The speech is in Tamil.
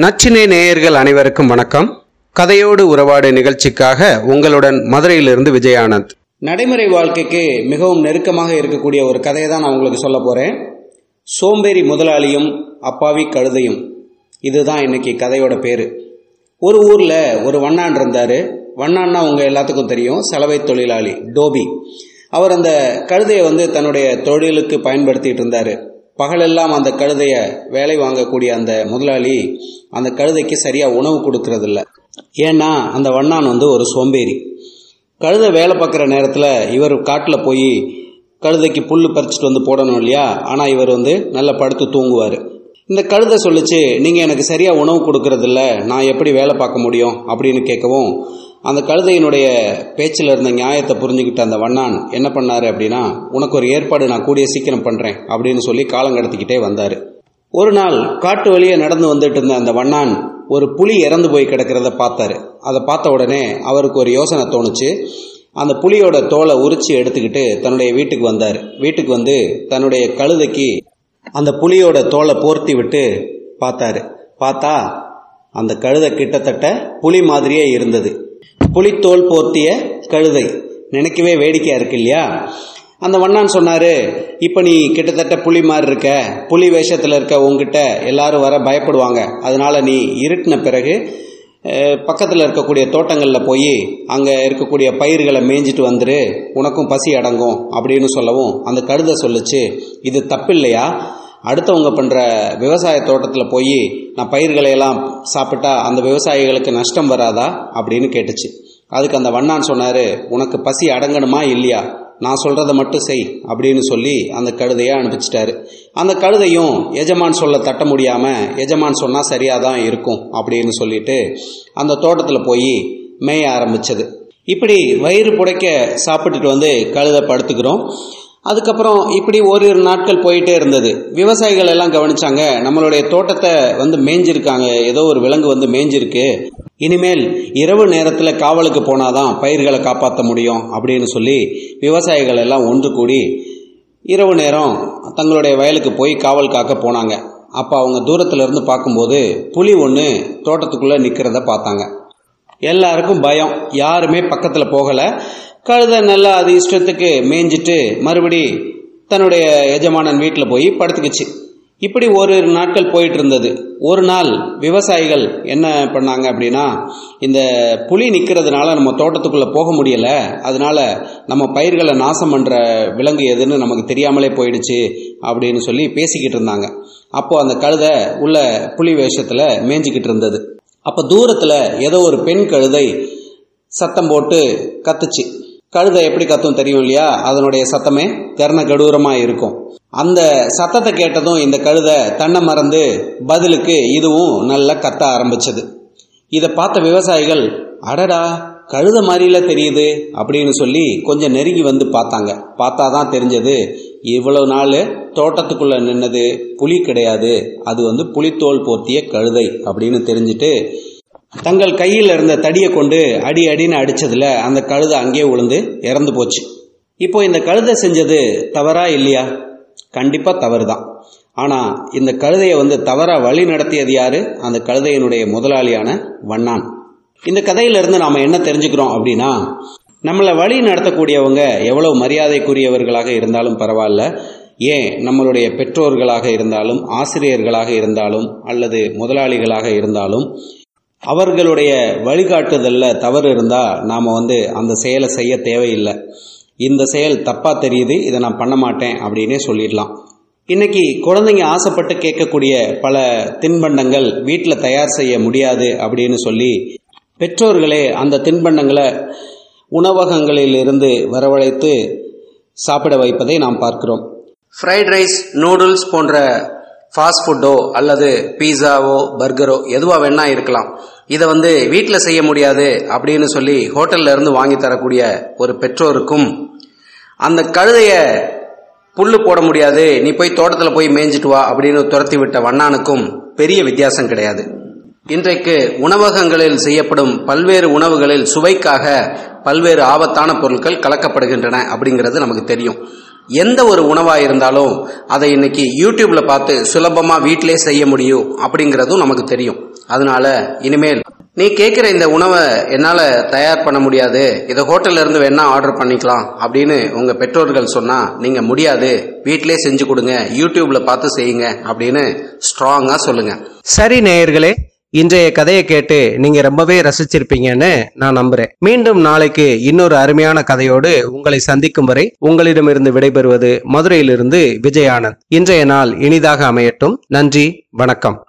நச்சினை நேயர்கள் அனைவருக்கும் வணக்கம். கதையோடு உறவாடு நிகழ்ச்சிக்காக உங்களுடன் மதுரையிலிருந்து விஜயானந்த். நடைமுறை வாழ்க்கைக்கு மிகவும் நெருக்கமாக இருக்கக்கூடிய ஒரு கதையை தான் நான் உங்களுக்கு சொல்ல போறேன். சோம்பேறி முதலாளியும் அப்பாவி கழுதையும். இதுதான் இன்னைக்கு கதையோட பேரு. ஒரு ஊர்ல ஒரு வண்ணான் இருந்தாரு. வண்ணான்னா உங்க எல்லாத்துக்கும் தெரியும். செலவை தொழிலாளி டோபி. அவர் அந்த கழுதையை வந்து தன்னுடைய தொழிலுக்கு பயன்படுத்திட்டு இருந்தாரு. பகலெல்லாம் அந்த கழுதைய வேலை வாங்கக்கூடிய அந்த முதலாளி அந்த கழுதைக்கு சரியா உணவு கொடுக்கறதில்ல. ஏன்னா அந்த வண்ணான் வந்து ஒரு சோம்பேறி. கழுதை வேலை பார்க்குற நேரத்தில் இவர் காட்டில் போய் கழுதைக்கு புல் பறிச்சுட்டு வந்து போடணும் இல்லையா? ஆனால் இவர் வந்து நல்லா படுத்து தூங்குவார். இந்த கழுதை சொல்லிச்சு நீங்கள் எனக்கு சரியாக உணவு கொடுக்கறதில்ல நான் எப்படி வேலை பார்க்க முடியும்? அப்படின்னு கேட்கவும் அந்த கழுதையினுடைய பேச்சில் இருந்த நியாயத்தை புரிஞ்சுக்கிட்ட அந்த வண்ணான் என்ன பண்ணாரு அப்படின்னா உனக்கு ஒரு ஏற்பாடு நான் கூடிய சீக்கிரம் பண்ணுறேன் அப்படின்னு சொல்லி காலம் கடத்திக்கிட்டே வந்தார். ஒரு நாள் காட்டு வழியே நடந்து வந்துட்டு இருந்த அந்த வண்ணான் ஒரு புலி இறந்து போய் கிடக்கிறத பார்த்தாரு. அதை பார்த்த உடனே அவருக்கு ஒரு யோசனை தோணுச்சு. அந்த புலியோட தோலை உரிச்சு எடுத்துக்கிட்டு தன்னுடைய வீட்டுக்கு வந்தார். வீட்டுக்கு வந்து தன்னுடைய கழுதைக்கு அந்த புலியோட தோலை போர்த்தி விட்டு பார்த்தாரு. பார்த்தா அந்த கழுதை கிட்டத்தட்ட புலி மாதிரியே இருந்தது. புலித்தோல் போர்த்திய கழுதை. நினைக்கவே வேடிக்கையா இருக்கு இல்லையா? அந்த வண்ணான் சொன்னாரு இப்ப நீ கிட்டத்தட்ட புலி மாதிரி இருக்க புலி வேஷத்துல இருக்க உங்ககிட்ட எல்லாரும் வர பயப்படுவாங்க. அதனால நீ இருட்டின பிறகு பக்கத்தில் இருக்கக்கூடிய தோட்டங்களில் போய் அங்கே இருக்கக்கூடிய பயிர்களை மேய்ஞ்சிட்டு வந்துரு. உனக்கும் பசி அடங்கும். அப்படின்னு சொல்லவும் அந்த கழுதை சொல்லுச்சு இது தப்பில்லையா? அடுத்தவங்க பண்ணுற விவசாய தோட்டத்தில் போய் நான் பயிர்களை எல்லாம் சாப்பிட்டா அந்த விவசாயிகளுக்கு நஷ்டம் வராதா? அப்படின்னு கேட்டுச்சு. அதுக்கு அந்த வண்ணான் சொன்னார் உனக்கு பசி அடங்கணுமா இல்லையா? நான் சொல்கிறத மட்டும் செய் அப்படின்னு சொல்லி அந்த கழுதையை அனுப்பிச்சிட்டாரு. அந்த கழுதையும் எஜமான் சொல்ல தட்ட முடியாமல் எஜமான் சொன்னால் சரியாக தான் இருக்கும் அப்படின்னு சொல்லிட்டு அந்த தோட்டத்தில் போய் மேய ஆரம்பித்தது இப்படி வயிறு புடைக்க சாப்பிட்டுட்டு வந்து கழுதை படுத்துக்கிறோம். அதுக்கப்புறம் இப்படி ஓரிரு நாட்கள் போயிட்டே இருந்தது. விவசாயிகள் எல்லாம் கவனிச்சாங்க நம்மளுடைய தோட்டத்தை வந்து மேய்ஞ்சிருக்காங்க ஏதோ ஒரு விலங்கு வந்து மேய்ஞ்சிருக்கு இனிமேல் இரவு நேரத்தில் காவலுக்கு போனாதான் பயிர்களை காப்பாற்ற முடியும் அப்படின்னு சொல்லி விவசாயிகள் எல்லாம் ஒன்று கூடி இரவு நேரம் தங்களுடைய வயலுக்கு போய் காவல் காக்க போனாங்க. அப்போ அவங்க தூரத்தில் இருந்து பார்க்கும்போது புலி ஒன்று தோட்டத்துக்குள்ளே நிற்கிறத பார்த்தாங்க. எல்லாருக்கும் பயம். யாருமே பக்கத்தில் போகலை. கழுதை நல்லா அது இஷ்டத்துக்கு மேய்ஞ்சிட்டு மறுபடி தன்னுடைய எஜமானன் வீட்டில் போய் படுத்துக்குச்சு. இப்படி ஒரு நாட்கள் போயிட்டு இருந்தது ஒரு நாள் விவசாயிகள் என்ன பண்ணாங்க அப்படின்னா இந்த புலி நிற்கிறதுனால நம்ம தோட்டத்துக்குள்ளே போக முடியல. அதனால நம்ம பயிர்களை நாசம் பண்ணுற விலங்கு எதுன்னு நமக்கு தெரியாமலே போயிடுச்சு அப்படின்னு சொல்லி பேசிக்கிட்டு இருந்தாங்க. அப்போது அந்த கழுதை உள்ள புலி வேஷத்தில் மேய்ஞ்சிக்கிட்டு இருந்தது. அப்போ தூரத்தில் ஏதோ ஒரு பெண் கழுதை சத்தம் போட்டு கத்துச்சு. கழுதை எப்படி கத்தும் தெரியும் இல்லையா? அதனுடைய சத்தமே கர்ண கடூரமா இருக்கும். அந்த சத்தத்தை கேட்டதும் இந்த கழுதை தன்னை மறந்து பதிலுக்கு இதுவும் நல்லா கத்த ஆரம்பிச்சது. இதை பார்த்த விவசாயிகள் அடடா கழுத மாதிரில தெரியுது அப்படின்னு சொல்லி கொஞ்சம் நெருங்கி வந்து பார்த்தாங்க. பார்த்தா தான் தெரிஞ்சது இவ்வளவு நாள் தோட்டத்துக்குள்ள நின்னது புலி கிடையாது. அது வந்து புலித்தோல் போர்த்திய கழுதை அப்படின்னு தெரிஞ்சுட்டு தங்கள் கையில் இருந்த தடியை கொண்டு அடி அடின்னு அடிச்சதுல அந்த கழுதை அங்கேயே விழுந்து இறந்து போச்சு. இப்போ இந்த கழுதை செஞ்சது தவறா இல்லையா? கண்டிப்பா தவறு தான் ஆனா இந்த கழுதையை வந்து தவறா வழி நடத்தியது யாரு? அந்த கழுதையினுடைய முதலாளியான வண்ணான். இந்த கதையிலிருந்து நாம என்ன தெரிஞ்சுக்கிறோம் அப்படின்னா நம்மளை வழி நடத்தக்கூடியவங்க எவ்வளவு மரியாதைக்குரியவர்களாக இருந்தாலும் பரவாயில்ல. ஏன்? நம்மளுடைய பெற்றோர்களாக இருந்தாலும் ஆசிரியர்களாக இருந்தாலும் அல்லது முதலாளிகளாக இருந்தாலும் அவர்களுடைய வழிகாட்டுதலில் தவறு இருந்தால் நாம் வந்து அந்த செயலை செய்ய தேவையில்லை. இந்த செயல் தப்பாக தெரியுது இதை நான் பண்ண மாட்டேன் அப்படின்னே சொல்லிடலாம். இன்னைக்கு குழந்தைங்க ஆசைப்பட்டு கேட்கக்கூடிய பல தின்பண்டங்கள் வீட்டில் தயார் செய்ய முடியாது அப்படின்னு சொல்லி பெற்றோர்களே அந்த தின்பண்டங்களை உணவகங்களில் இருந்து வரவழைத்து சாப்பிட வைப்பதை நாம் பார்க்கிறோம். ஃப்ரைட் ரைஸ் நூடுல்ஸ் போன்ற ஃபாஸ்ட் ஃபுட்டோ அல்லது பீஸாவோ பர்கரோ எதுவாக வேணால் இருக்கலாம். இதை வந்து வீட்டில் செய்ய முடியாது அப்படின்னு சொல்லி ஹோட்டல்ல இருந்து வாங்கி தரக்கூடிய ஒரு பெற்றோருக்கும் அந்த கழுதைய புல் போட முடியாது. நீ போய் தோட்டத்தில் போய் மேய்ஞ்சிட்டு வா அப்படின்னு துரத்தி விட்ட வண்ணானுக்கும் பெரிய வித்தியாசம் கிடையாது. இன்றைக்கு உணவகங்களில் செய்யப்படும் பல்வேறு உணவுகளில் சுவைக்காக பல்வேறு ஆபத்தான பொருட்கள் கலக்கப்படுகின்றன அப்படிங்கிறது நமக்கு தெரியும். எந்த ஒரு உணவாக இருந்தாலும் அதை இன்னைக்கு யூடியூப்ல பார்த்து சுலபமாக வீட்டிலே செய்ய முடியும் அப்படிங்கிறதும் நமக்கு தெரியும். அதனால இனிமேல் நீ கேட்குற இந்த உணவை என்னால் தயார் பண்ண முடியாது. இதை ஹோட்டல்ல இருந்து வேணா ஆர்டர் பண்ணிக்கலாம் அப்படின்னு உங்க பெற்றோர்கள் சொன்னா நீங்க முடியாது. வீட்டிலே செஞ்சு கொடுங்க. யூடியூப்ல பார்த்து செய்யுங்க அப்படின்னு ஸ்ட்ராங்கா சொல்லுங்க. சரி நேயர்களே இன்றைய கதையை கேட்டு நீங்க ரொம்பவே ரசிச்சிருப்பீங்கன்னு நான் நம்புறேன். மீண்டும் நாளைக்கு இன்னொரு அருமையான கதையோடு உங்களை சந்திக்கும் வரை உங்களிடமிருந்து விடைபெறுவது மதுரையிலிருந்து விஜயானந்த். இன்றைய நாள் இனிதாக அமையட்டும். நன்றி வணக்கம்.